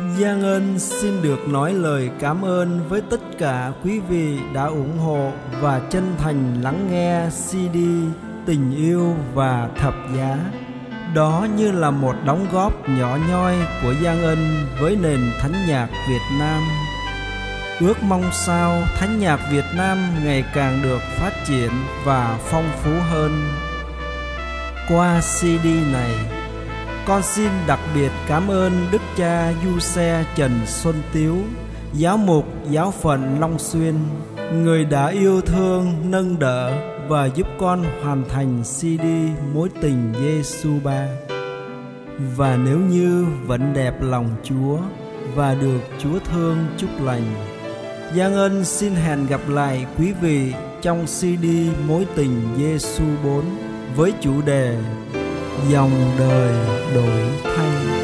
Giang Ân xin được nói lời cảm ơn với tất cả quý vị đã ủng hộ và chân thành lắng nghe CD Tình yêu và thập giá. Đó như là một đóng góp nhỏ nhoi của Giang Ân với nền thánh nhạc Việt Nam. Ước mong sao thánh nhạc Việt Nam ngày càng được phát triển và phong phú hơn. Qua CD này, con xin đặc biệt cảm ơn Đức cha Du Xe Trần Xuân Tiếu, giáo mục giáo phận Long Xuyên, người đã yêu thương, nâng đỡ và giúp con hoàn thành CD Mối tình Giêsu Ba. Và nếu như vẫn đẹp lòng Chúa và được Chúa thương chúc lành, Giang Ân xin hẹn gặp lại quý vị trong CD Mối tình Giêsu 4 với chủ đề dòng đời đổi thay.